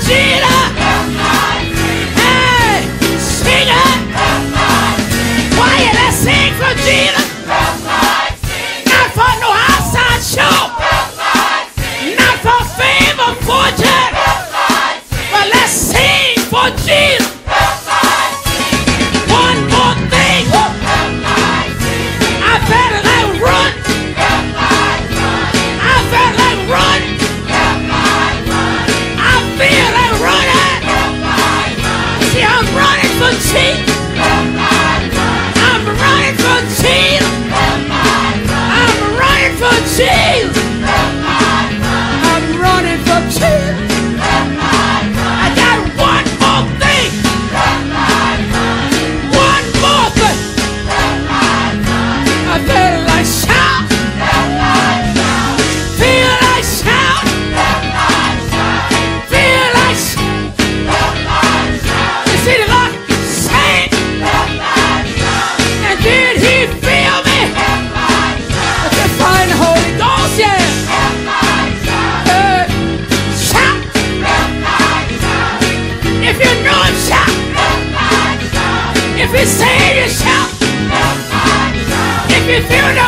mentira! If you say it, you. If you feel